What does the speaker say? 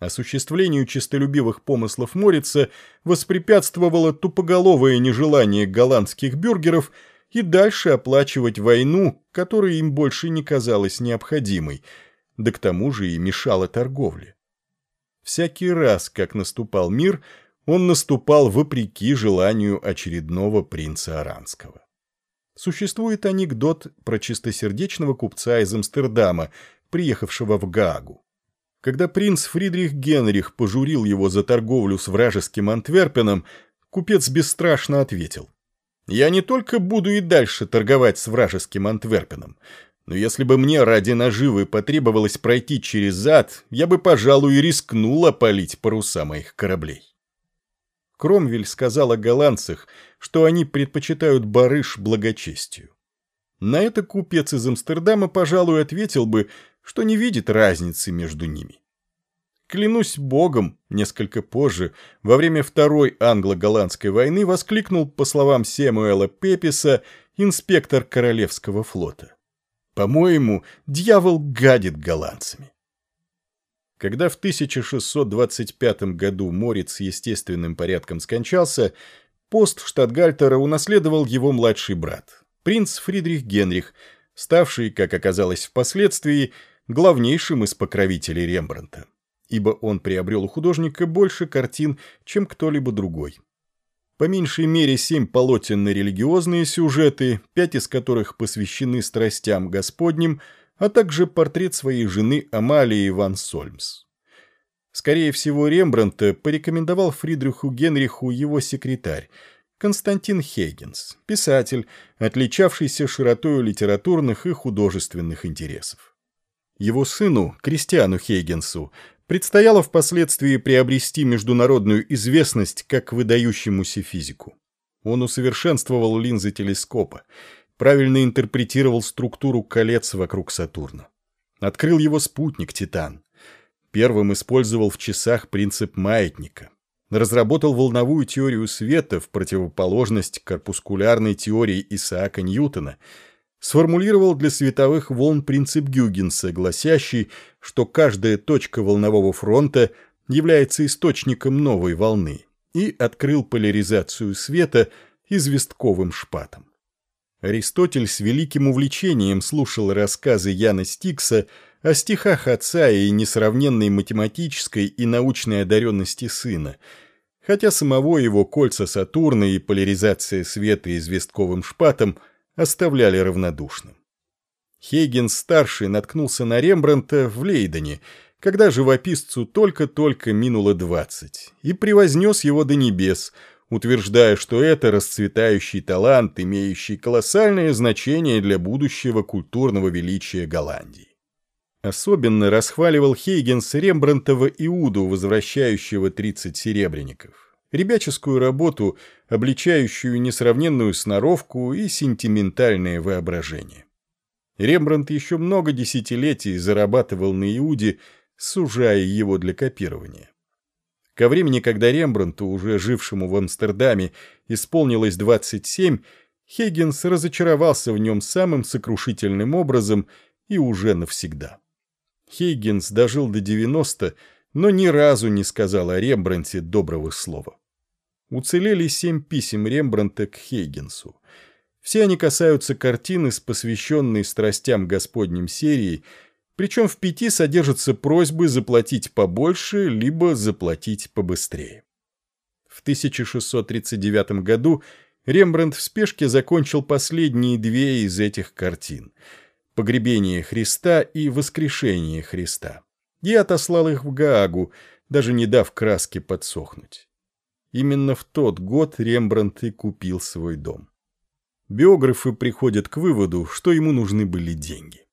Осуществлению честолюбивых помыслов Морица воспрепятствовало тупоголовое нежелание голландских бюргеров и дальше оплачивать войну, которая им больше не казалась необходимой, да к тому же и мешала торговле. Всякий раз, как наступал мир, он наступал вопреки желанию очередного принца Аранского. Существует анекдот про чистосердечного купца из Амстердама, приехавшего в Гаагу. Когда принц Фридрих Генрих пожурил его за торговлю с вражеским Антверпеном, купец бесстрашно ответил. «Я не только буду и дальше торговать с вражеским Антверпеном, но если бы мне ради наживы потребовалось пройти через ад, я бы, пожалуй, рискнул опалить паруса моих кораблей». Кромвель сказал о голландцах, что они предпочитают барыш благочестию. На это купец из Амстердама, пожалуй, ответил бы, что не видит разницы между ними. Клянусь богом, несколько позже, во время Второй англо-голландской войны воскликнул, по словам Семуэла Пеписа, инспектор Королевского флота. По-моему, дьявол гадит голландцами. Когда в 1625 году Морец естественным порядком скончался, пост штатгальтера унаследовал его младший брат, принц Фридрих Генрих, ставший, как оказалось впоследствии, главнейшим из покровителей Рембрандта, ибо он приобрел у художника больше картин, чем кто-либо другой. По меньшей мере семь полотен на религиозные сюжеты, пять из которых посвящены страстям Господним, а также портрет своей жены Амалии ван Сольмс. Скорее всего, Рембрандта порекомендовал Фридриху Генриху его секретарь, Константин Хейгенс, писатель, отличавшийся широтой литературных и художественных интересов. Его сыну, Кристиану Хейгенсу, предстояло впоследствии приобрести международную известность как выдающемуся физику. Он усовершенствовал линзы телескопа, правильно интерпретировал структуру колец вокруг Сатурна. Открыл его спутник Титан. Первым использовал в часах принцип маятника. Разработал волновую теорию света в противоположность корпускулярной теории Исаака Ньютона – сформулировал для световых волн принцип Гюгенса, гласящий, что каждая точка волнового фронта является источником новой волны, и открыл поляризацию света известковым шпатом. Аристотель с великим увлечением слушал рассказы Яна Стикса о стихах отца и несравненной математической и научной одаренности сына, хотя самого его кольца Сатурна и поляризация света известковым шпатом – оставляли равнодушным. Хейген-старший наткнулся на Рембрандта в Лейдене, когда живописцу только-только минуло двадцать, и превознес его до небес, утверждая, что это расцветающий талант, имеющий колоссальное значение для будущего культурного величия Голландии. Особенно расхваливал Хейгенс Рембрандтова Иуду, возвращающего 30 серебряников ребяческую работу, обличающую несравненную сноровку и сентиментальное воображение. Рембрандт еще много десятилетий зарабатывал на Иуде, сужая его для копирования. Ко времени, когда Рембрандту, уже жившему в Амстердаме, исполнилось 27, Хейгенс разочаровался в нем самым сокрушительным образом и уже навсегда. Хейгенс дожил до 90, но ни разу не сказал о Рембрандте доброго слова уцелели семь писем Рембрандта к Хейгенсу. Все они касаются картины с посвященной страстям Господним серии, причем в пяти содержатся просьбы заплатить побольше, либо заплатить побыстрее. В 1639 году Рембрандт в спешке закончил последние две из этих картин «Погребение Христа» и «Воскрешение Христа» и отослал их в Гаагу, даже не дав краске подсохнуть. Именно в тот год Рембрандт и купил свой дом. Биографы приходят к выводу, что ему нужны были деньги.